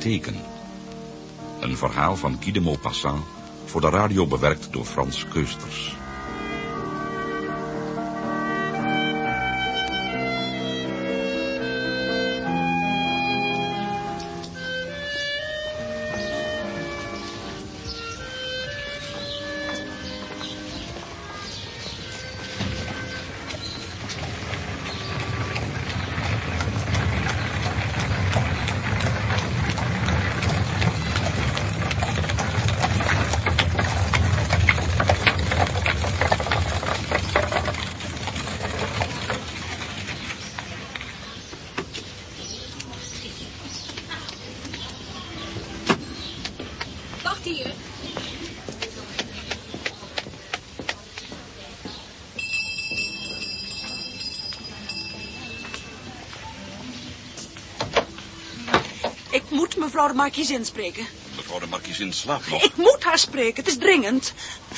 Teken. Een verhaal van Guy de Maupassant, voor de radio bewerkt door Frans Keusters. Ik moet mevrouw de markiezin spreken. Mevrouw de markiezin slaapt nog. Ik moet haar spreken. Het is dringend.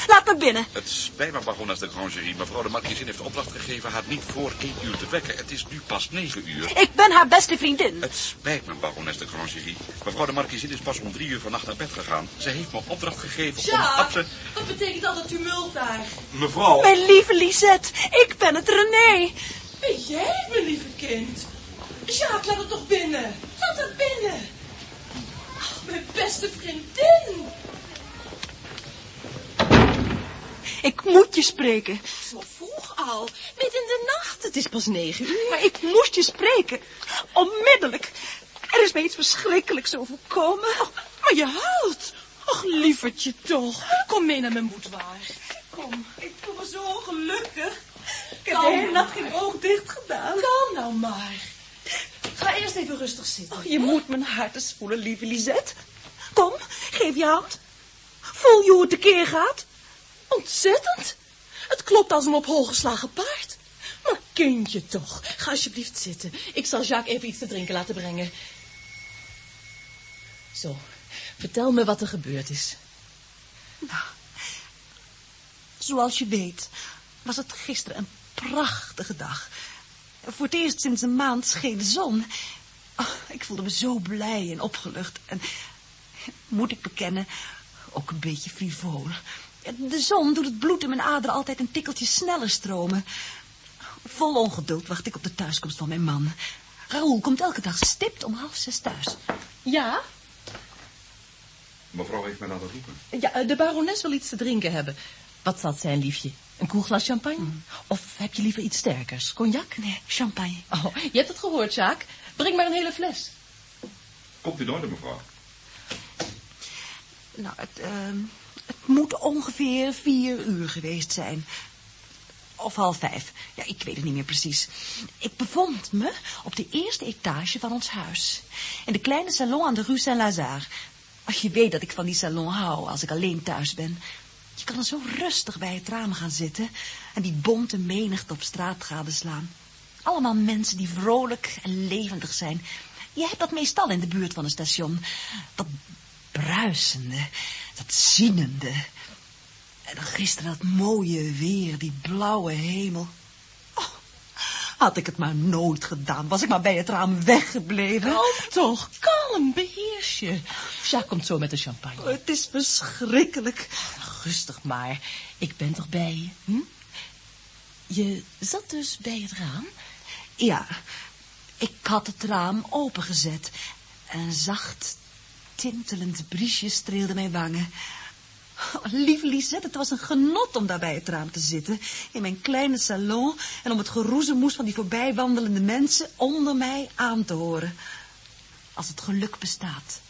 Laat me binnen. Het spijt me, barones de Grangerie. Mevrouw de markiezin heeft opdracht gegeven haar niet voor één uur te wekken. Het is nu pas negen uur. Ik ben haar beste vriendin. Het spijt me, barones de Grangerie. Mevrouw de markiezin is pas om drie uur vannacht naar bed gegaan. Ze heeft me opdracht gegeven om... Jacques, wat betekent al dat tumult daar? Mevrouw... Mijn lieve Lisette, ik ben het René. Ben jij, mijn lieve kind? Jacques, laat het toch binnen. Laat het binnen. Mijn beste vriendin. Ik moet je spreken. Zo vroeg al. Midden in de nacht. Het is pas negen uur. Maar ik moest je spreken. Onmiddellijk. Er is mij iets verschrikkelijks overkomen. Maar je huilt. Ach, lievertje toch. Kom mee naar mijn boudoir. Kom. Ik voel me zo ongelukkig. Ik heb de hele nacht geen oog dicht gedaan. Kalm nou maar. Ga eerst even rustig zitten. Oh, je moet mijn hart eens voelen, lieve Lisette. Kom, geef je hand. Voel je hoe het tekeer gaat? Ontzettend. Het klopt als een op hol geslagen paard. Maar kindje toch, ga alsjeblieft zitten. Ik zal Jacques even iets te drinken laten brengen. Zo, vertel me wat er gebeurd is. Zoals je weet, was het gisteren een prachtige dag. Voor het eerst sinds een maand scheen de zon. Oh, ik voelde me zo blij en opgelucht. En, moet ik bekennen, ook een beetje frivol. De zon doet het bloed in mijn aderen altijd een tikkeltje sneller stromen. Vol ongeduld wacht ik op de thuiskomst van mijn man. Raoul komt elke dag stipt om half zes thuis. Ja? Mevrouw heeft mij laten roepen. Ja, de barones wil iets te drinken hebben. Wat zal het zijn, liefje? Een koel glas champagne? Of heb je liever iets sterkers? Cognac? Nee, champagne. Oh, je hebt het gehoord, Jacques. Breng maar een hele fles. Komt in orde, mevrouw. Nou, het, ehm, het moet ongeveer vier uur geweest zijn. Of half vijf. Ja, ik weet het niet meer precies. Ik bevond me op de eerste etage van ons huis. In de kleine salon aan de rue Saint-Lazare. Als je weet dat ik van die salon hou als ik alleen thuis ben. Je kan er zo rustig bij het raam gaan zitten... en die bonte menigte op straat gadeslaan. Allemaal mensen die vrolijk en levendig zijn. Je hebt dat meestal in de buurt van een station. Dat bruisende, dat zienende. En dan gisteren dat mooie weer, die blauwe hemel. Oh, had ik het maar nooit gedaan, was ik maar bij het raam weggebleven. Kalm toch, kalm, beheers je. Jacques komt zo met de champagne. Oh, het is verschrikkelijk. Rustig maar, ik ben toch bij je, hm? Je zat dus bij het raam? Ja, ik had het raam opengezet. En een zacht, tintelend briesje streelde mijn wangen. Oh, lieve het was een genot om daar bij het raam te zitten. In mijn kleine salon. En om het geroezemoes van die voorbijwandelende mensen onder mij aan te horen. Als het geluk bestaat,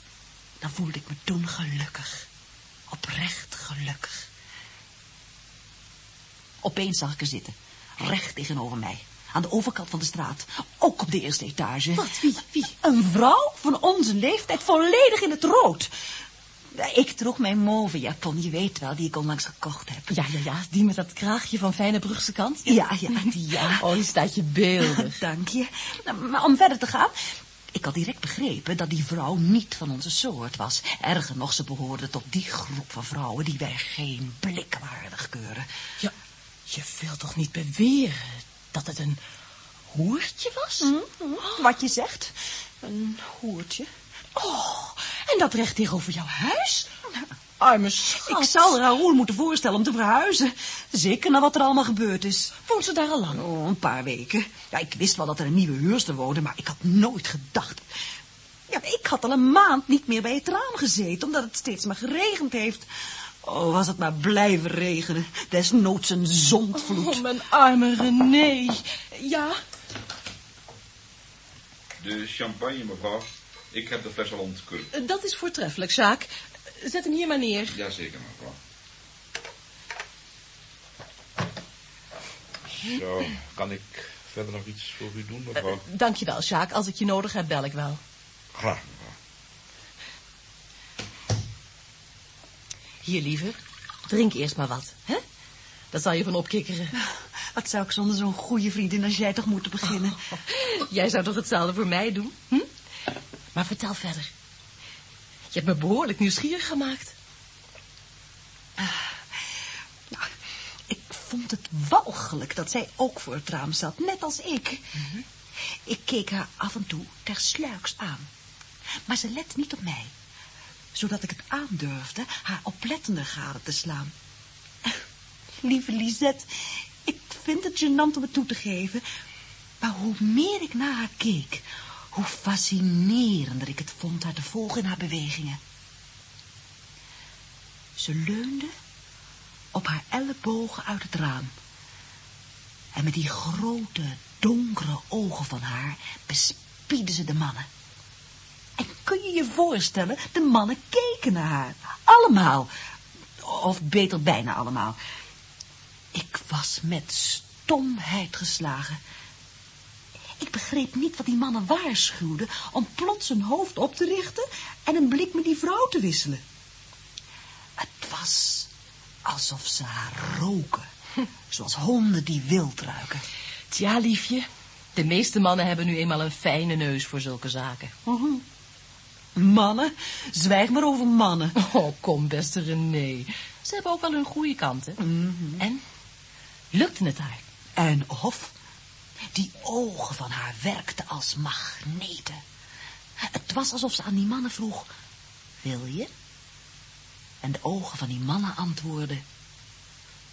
dan voelde ik me toen gelukkig. Oprecht gelukkig. Opeens zag ik er zitten. Recht tegenover mij. Aan de overkant van de straat. Ook op de eerste etage. Wat? Wie? Wie? Een vrouw van onze leeftijd, volledig in het rood. Ik droeg mijn mauve japon, je weet wel, die ik onlangs gekocht heb. Ja, ja, ja, die met dat kraagje van fijne Brugse kant. Ja, ja, die ja. Oh, die staat je beeldig. Dank je. Maar om verder te gaan... Ik had direct begrepen dat die vrouw niet van onze soort was. Erger nog, ze behoorde tot die groep van vrouwen die wij geen blik waardig keuren. Ja, je wilt toch niet beweren dat het een hoertje was? Hm, hm, Wat je zegt, een hoertje. Oh, en dat recht tegenover jouw huis? Arme schat. Ik zal Raoul moeten voorstellen om te verhuizen. Zeker na wat er allemaal gebeurd is. Woont ze daar al lang? Oh, een paar weken. Ja, ik wist wel dat er een nieuwe huurster woonde, maar ik had nooit gedacht... Ja, ik had al een maand niet meer bij het raam gezeten, omdat het steeds maar geregend heeft. Oh, was het maar blijven regenen. Desnoods een zondvloed. Oh, mijn arme René. Ja? De champagne, mevrouw. Ik heb de fles al ontkurkt. Dat is voortreffelijk, Sjaak. Zet hem hier maar neer. Jazeker, mevrouw. Zo, kan ik verder nog iets voor u doen, mevrouw? Dank je wel, Sjaak. Als ik je nodig heb, bel ik wel. Graag, mevrouw. Hier, lieve. Drink eerst maar wat, hè? Daar zal je van opkikkeren. Wat zou ik zonder zo'n goede vriendin als jij toch moeten beginnen? Jij zou toch hetzelfde voor mij doen, hm? Maar vertel verder. Je hebt me behoorlijk nieuwsgierig gemaakt. Nou, ik vond het walgelijk dat zij ook voor het raam zat, net als ik. Ik keek haar af en toe tersluiks aan. Maar ze let niet op mij, zodat ik het aandurfde haar oplettender gade te slaan. Lieve Lisette, ik vind het gênant om het toe te geven, maar hoe meer ik naar haar keek, hoe fascinerender ik het vond haar te volgen in haar bewegingen. Ze leunde op haar ellebogen uit het raam. En met die grote, donkere ogen van haar bespiedde ze de mannen. En kun je je voorstellen, de mannen keken naar haar. Allemaal. Of beter bijna allemaal. Ik was met stomheid geslagen. Ik begreep niet wat die mannen waarschuwden om plots hun hoofd op te richten en een blik met die vrouw te wisselen. Het was alsof ze haar roken, zoals honden die wild ruiken. Tja, liefje. De meeste mannen hebben nu eenmaal een fijne neus voor zulke zaken. Mannen? Zwijg maar over mannen. Oh, kom, beste René. Ze hebben ook wel hun goede kanten. En? Lukte het haar? En of? Die ogen van haar werkten als magneten. Het was alsof ze aan die mannen vroeg, wil je? En de ogen van die mannen antwoordden,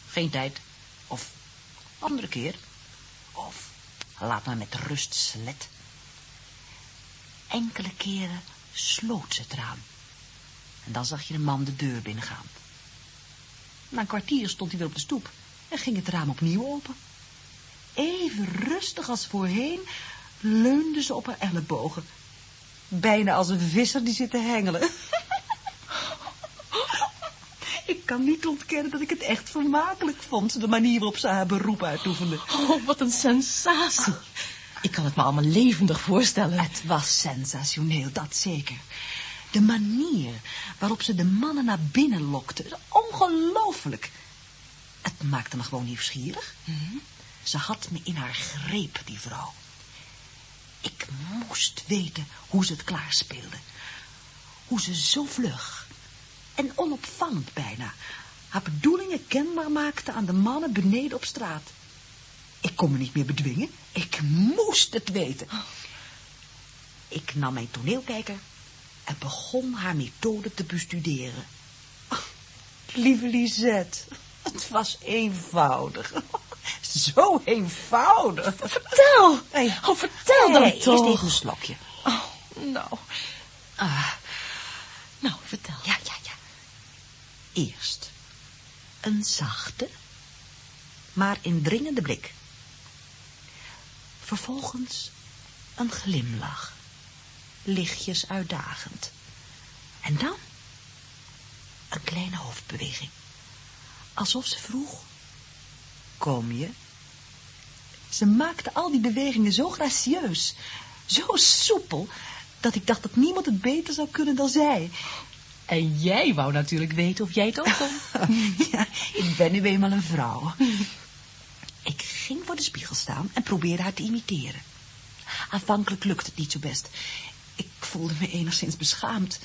geen tijd. Of, andere keer. Of, laat me met rust, slet. Enkele keren sloot ze het raam. En dan zag je de man de deur binnengaan. Na een kwartier stond hij weer op de stoep en ging het raam opnieuw open. Even rustig als voorheen leunde ze op haar ellebogen. Bijna als een visser die zit te hengelen. ik kan niet ontkennen dat ik het echt vermakelijk vond, de manier waarop ze haar beroep uitoefende. Oh, wat een sensatie. Ik kan het me allemaal levendig voorstellen. Het was sensationeel, dat zeker. De manier waarop ze de mannen naar binnen lokte, ongelooflijk. Het maakte me gewoon nieuwsgierig. Ze had me in haar greep, die vrouw. Ik moest weten hoe ze het klaarspeelde. Hoe ze zo vlug en onopvallend bijna haar bedoelingen kenbaar maakte aan de mannen beneden op straat. Ik kon me niet meer bedwingen. Ik moest het weten. Ik nam mijn toneelkijker en begon haar methode te bestuderen. Lieve Lisette, het was eenvoudig. Zo eenvoudig. Vertel. Hey. Oh, vertel dan Hey, toch. Eerst even een slokje. Oh, nou. Ah, Nou, vertel. ja, ja, ja. Eerst een zachte, maar indringende blik. Vervolgens een glimlach, lichtjes uitdagend. En dan een kleine hoofdbeweging, alsof ze vroeg, kom je? Ze maakte al die bewegingen zo gracieus, zo soepel, dat ik dacht dat niemand het beter zou kunnen dan zij. En jij wou natuurlijk weten of jij het ook kon. ja, ik ben nu eenmaal een vrouw. Ik ging voor de spiegel staan en probeerde haar te imiteren. Aanvankelijk lukte het niet zo best. Ik voelde me enigszins beschaamd.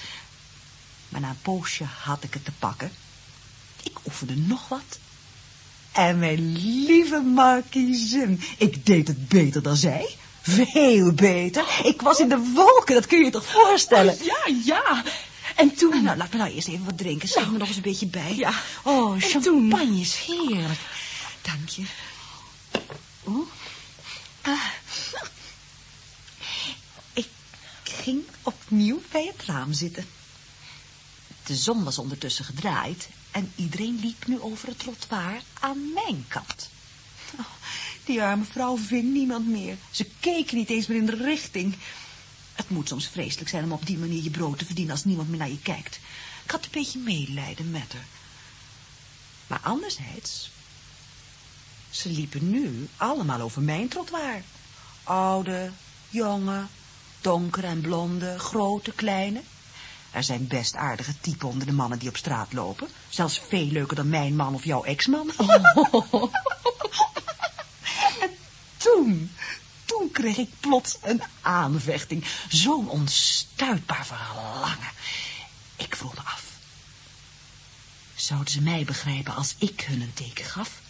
Maar na een poosje had ik het te pakken. Ik oefende nog wat. En mijn lieve markiezin, ik deed het beter dan zij. Veel beter. Ik was in de wolken, dat kun je je toch voorstellen? Ja, ja. En toen... Nou, laat me nou eerst even wat drinken. Schenk me nog eens een beetje bij. Ja. Oh, champagne toen? is heerlijk. Dank je. Oeh. Ah. Ik ging opnieuw bij het raam zitten. De zon was ondertussen gedraaid en iedereen liep nu over het trottoir aan mijn kant. Oh, die arme vrouw ving niemand meer. Ze keek niet eens meer in de richting. Het moet soms vreselijk zijn om op die manier je brood te verdienen als niemand meer naar je kijkt. Ik had een beetje medelijden met haar. Maar anderzijds, ze liepen nu allemaal over mijn trottoir. Oude, jonge, donkere en blonde, grote, kleine. Er zijn best aardige typen onder de mannen die op straat lopen. Zelfs veel leuker dan mijn man of jouw ex-man. en toen, toen kreeg ik plots een aanvechting. Zo'n onstuitbaar verlangen. Ik vroeg me af. Zouden ze mij begrijpen als ik hun een teken gaf?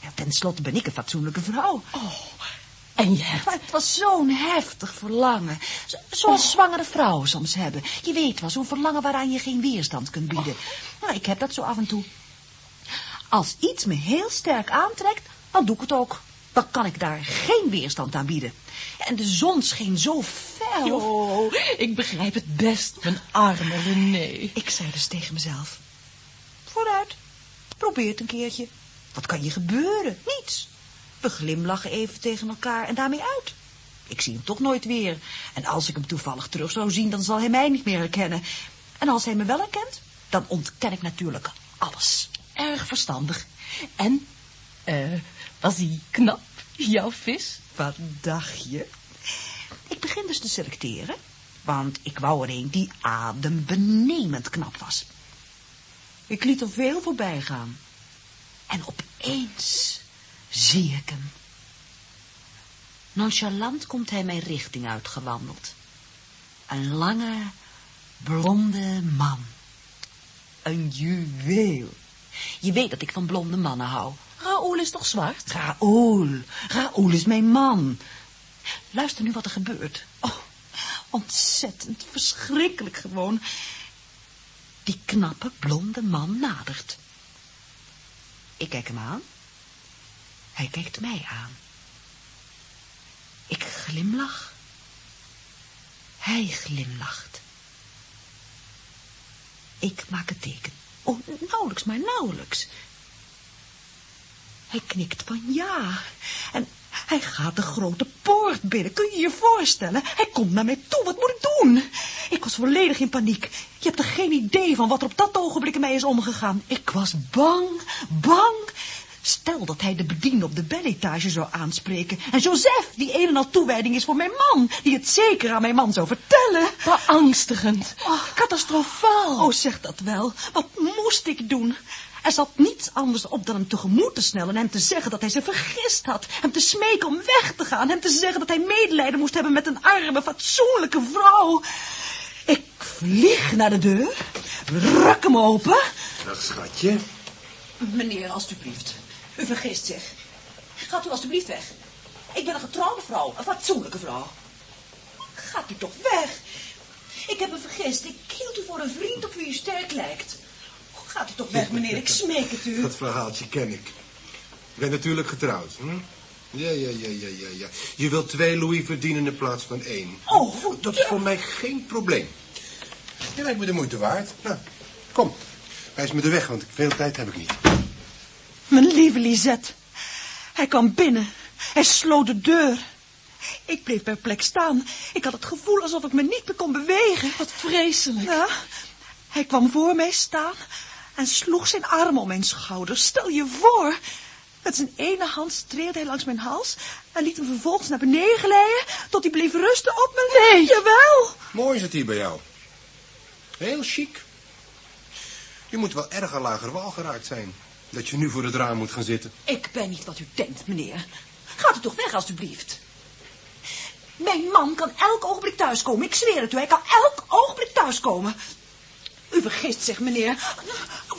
Ja, ten slotte ben ik een fatsoenlijke vrouw. En je hebt... Maar het was zo'n heftig verlangen. Zo- Zoals zwangere vrouwen soms hebben. Je weet wel, zo'n verlangen waaraan je geen weerstand kunt bieden. Nou, ik heb dat zo af en toe. Als iets me heel sterk aantrekt, dan doe ik het ook. Dan kan ik daar geen weerstand aan bieden. En de zon scheen zo fel. Oh, ik begrijp het best, mijn arme René. Ik zei dus tegen mezelf. Vooruit, probeer het een keertje. Wat kan je gebeuren? Niets. We glimlachen even tegen elkaar en daarmee uit. Ik zie hem toch nooit weer. En als ik hem toevallig terug zou zien, dan zal hij mij niet meer herkennen. En als hij me wel herkent, dan ontken ik natuurlijk alles. Erg verstandig. En, eh, was hij knap, jouw vis? Wat dacht je? Ik begin dus te selecteren, want ik wou er een die adembenemend knap was. Ik liet er veel voorbij gaan. En opeens zie ik hem. Nonchalant komt hij mijn richting uitgewandeld. Een lange, blonde man. Een juweel. Je weet dat ik van blonde mannen hou. Raoul is toch zwart? Raoul. Raoul is mijn man. Luister nu wat er gebeurt. Oh, ontzettend verschrikkelijk gewoon. Die knappe, blonde man nadert. Ik kijk hem aan. Hij kijkt mij aan. Ik glimlach. Hij glimlacht. Ik maak het teken. Oh, nauwelijks, maar nauwelijks. Hij knikt van ja. En hij gaat de grote poort binnen. Kun je je voorstellen? Hij komt naar mij toe. Wat moet ik doen? Ik was volledig in paniek. Je hebt er geen idee van wat er op dat ogenblik in mij is omgegaan. Ik was bang, bang. Stel dat hij de bediende op de beletage zou aanspreken. En Joseph, die een en al toewijding is voor mijn man. Die het zeker aan mijn man zou vertellen. Beangstigend. Catastrofaal. Oh, zeg dat wel. Wat moest ik doen? Er zat niets anders op dan hem tegemoet te snellen en hem te zeggen dat hij zich vergist had. Hem te smeken om weg te gaan. Hem te zeggen dat hij medelijden moest hebben met een arme, fatsoenlijke vrouw. Ik vlieg naar de deur, ruk hem open. Dag, schatje. Meneer, alstublieft. U vergist zich. Gaat u alstublieft weg. Ik ben een getrouwde vrouw, een fatsoenlijke vrouw. Gaat u toch weg? Ik heb me vergist. Ik hield u voor een vriend op wie u sterk lijkt. Gaat u toch weg, meneer. Ik smeek het u. Dat verhaaltje ken ik. Ik ben natuurlijk getrouwd. Hm? Ja, ja, ja, ja, ja, ja. Je wilt twee Louis verdienen in plaats van één. Oh, goed. Dat is voor mij geen probleem. Je lijkt me de moeite waard. Nou, kom. Wijs me de weg, want veel tijd heb ik niet. Mijn lieve Lisette. Hij kwam binnen. Hij sloot de deur. Ik bleef perplex staan. Ik had het gevoel alsof ik me niet meer kon bewegen. Wat vreselijk. Ja, hij kwam voor mij staan en sloeg zijn arm om mijn schouder. Stel je voor. Met zijn ene hand streelde hij langs mijn hals en liet hem vervolgens naar beneden glijden tot hij bleef rusten op mijn... Nee. Jawel. Mooi is het hier bij jou. Heel chic. Je moet wel erg aan lager wal geraakt zijn. Dat je nu voor het raam moet gaan zitten. Ik ben niet wat u denkt, meneer. Gaat u toch weg, alstublieft. Mijn man kan elk ogenblik thuiskomen. Ik zweer het u, hij kan elk ogenblik thuiskomen. U vergist zich, meneer.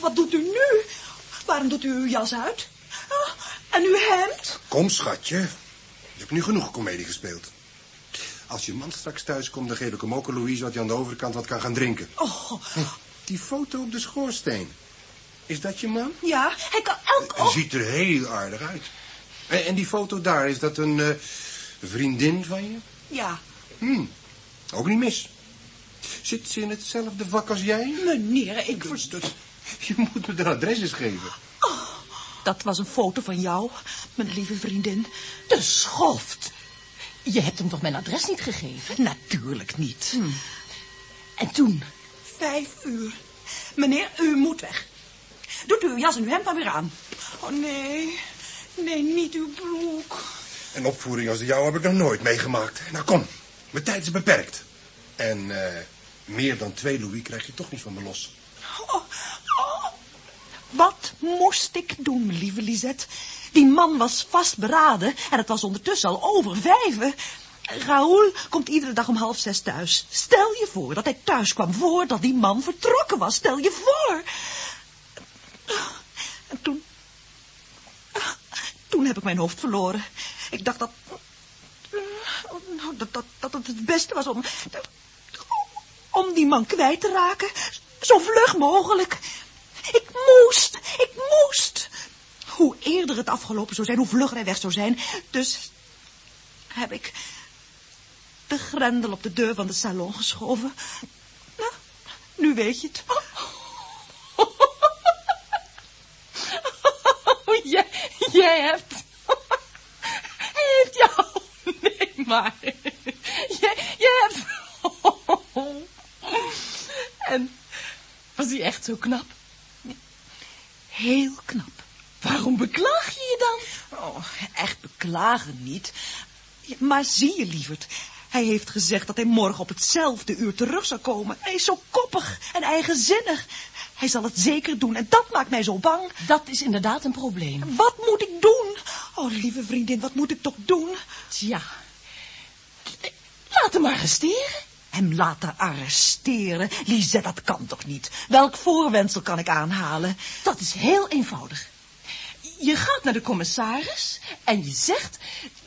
Wat doet u nu? Waarom doet u uw jas uit? En uw hemd? Kom, schatje. Je hebt nu genoeg komedie gespeeld. Als je man straks thuis komt, dan geef ik hem ook een Louise... wat hij aan de overkant wat kan gaan drinken. Oh, Die foto op de schoorsteen. Is dat je man? ja, hij kan elk... Hij Oh, ziet er heel aardig uit. En, en die foto daar, is dat een eh, vriendin van je? ja, Hm, ook niet mis. Zit ze in hetzelfde vak als jij? meneer, ik... vers- Dat, je moet me de adres eens geven. Dat was een foto van jou, mijn lieve vriendin. De schoft. Je hebt hem toch mijn adres niet gegeven? Natuurlijk niet. En toen? Vijf uur. Meneer, u moet weg. Doet u uw jas en uw hemd maar weer aan. Oh, nee. Nee, niet uw broek. Een opvoering als de jouwe heb ik nog nooit meegemaakt. Nou kom, mijn tijd is beperkt. En eh, meer dan twee Louis krijg je toch niet van me los. Oh, oh. Wat moest ik doen, lieve Lisette? Die man was vastberaden en het was ondertussen al over vijven. Raoul komt iedere dag om half zes thuis. Stel je voor dat hij thuis kwam voordat die man vertrokken was. Stel je voor. En toen... Heb ik mijn hoofd verloren. Ik dacht dat... nou, Dat, dat, het het beste was om... Om die man kwijt te raken. Zo vlug mogelijk. Ik moest, ik moest. Hoe eerder het afgelopen zou zijn, hoe vlugger hij weg zou zijn. Dus heb ik de grendel op de deur van de salon geschoven. Nou, nu weet je het. Jij, jij hebt... Hij heeft jou... Nee, maar... Jij, jij hebt... En was hij echt zo knap? Heel knap. Waarom beklaag je je dan? Oh, echt beklagen niet. Maar zie je, lieverd, hij heeft gezegd dat hij morgen op hetzelfde uur terug zou komen. Hij is zo koppig en eigenzinnig. Hij zal het zeker doen en dat maakt mij zo bang. Dat is inderdaad een probleem. Wat moet ik doen? Oh, lieve vriendin, wat moet ik toch doen? Tja. Hem maar arresteren. Hem laten arresteren? Lisette, dat kan toch niet? Welk voorwendsel kan ik aanhalen? Dat is heel eenvoudig. Je gaat naar de commissaris en je zegt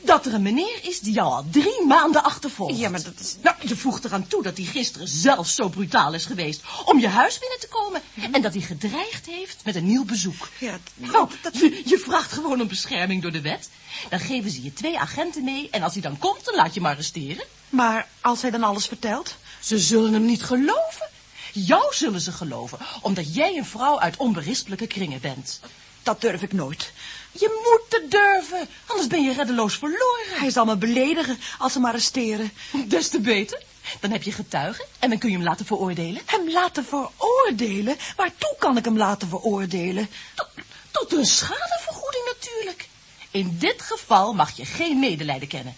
dat er een meneer is die jou al drie maanden achtervolgt. Ja, maar dat is... Nou, je voegt eraan toe dat hij gisteren zelf zo brutaal is geweest om je huis binnen te komen. En dat hij gedreigd heeft met een nieuw bezoek. Ja, Nou, dat- je, je vraagt gewoon om bescherming door de wet. Dan geven ze je twee agenten mee en als hij dan komt, dan laat je hem arresteren. Maar als hij dan alles vertelt? Ze zullen hem niet geloven. Jou zullen ze geloven, omdat jij een vrouw uit onberispelijke kringen bent. Dat durf ik nooit. Je moet het durven, anders ben je reddeloos verloren. Hij zal me beledigen als ze me arresteren. Des te beter. Dan heb je getuigen en dan kun je hem laten veroordelen. Hem laten veroordelen? Waartoe kan ik hem laten veroordelen? Tot, tot een schadevergoeding natuurlijk. In dit geval mag je geen medelijden kennen.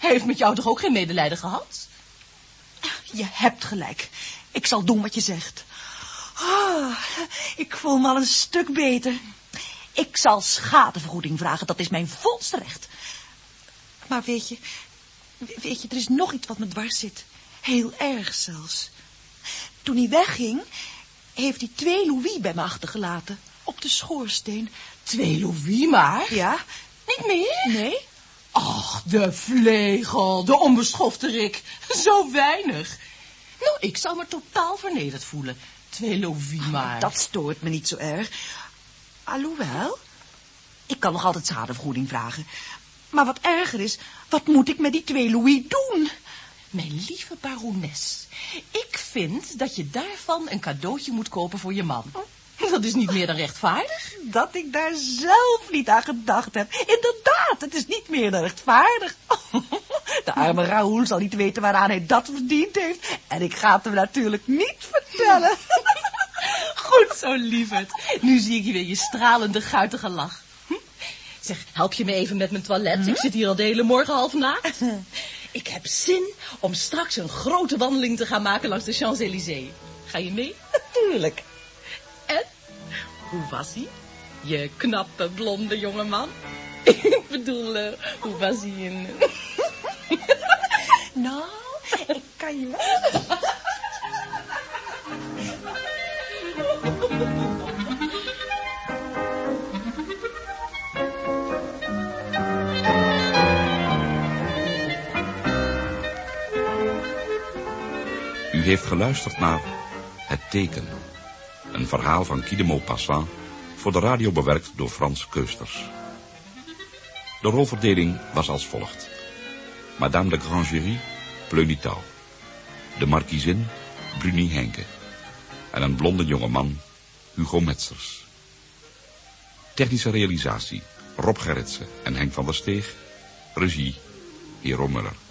Hij heeft met jou toch ook geen medelijden gehad? Je hebt gelijk. Ik zal doen wat je zegt. Ah, ik voel me al een stuk beter. Ik zal schadevergoeding vragen, dat is mijn volste recht. Maar weet je, weet je, er is nog iets wat me dwars zit. Heel erg zelfs. Toen hij wegging, heeft hij twee louis bij me achtergelaten. Op de schoorsteen. Twee louis maar? Ja? Niet meer? Nee? Ach, de vlegel, de onbeschofte Rick. Zo weinig. Nou, ik zou me totaal vernederd voelen. Twee louis maar. Dat stoort me niet zo erg. Alhoewel, ik kan nog altijd schadevergoeding vragen. Maar wat erger is, wat moet ik met die twee louis doen? Mijn lieve barones, ik vind dat je daarvan een cadeautje moet kopen voor je man. Dat is niet meer dan rechtvaardig. Dat ik daar zelf niet aan gedacht heb. Inderdaad, het is niet meer dan rechtvaardig. De arme Raoul zal niet weten waaraan hij dat verdiend heeft. En ik ga het hem natuurlijk niet vertellen. Goed zo, lieverd. Nu zie ik je weer je stralende, guitige lach. Hm? Zeg, help je me even met mijn toilet? Ik zit hier al de hele morgen half naakt. Ik heb zin om straks een grote wandeling te gaan maken langs de Champs-Élysées. Ga je mee? Natuurlijk. Hoe was hij? Je knappe, blonde jongeman? Ik bedoel, eh, hoe was hij in... Nou, ik kan je wel. heeft geluisterd naar Het Teken. Verhaal van Guy de voor de radio bewerkt door Frans Keusters. De rolverdeling was als volgt. Madame de Grangerie, Pleunitaal. De markiezin, Bruni Henke. En een blonde jongeman, Hugo Metzers. Technische realisatie, Rob Gerritsen en Henk van der Steeg. Regie, Hero Muller.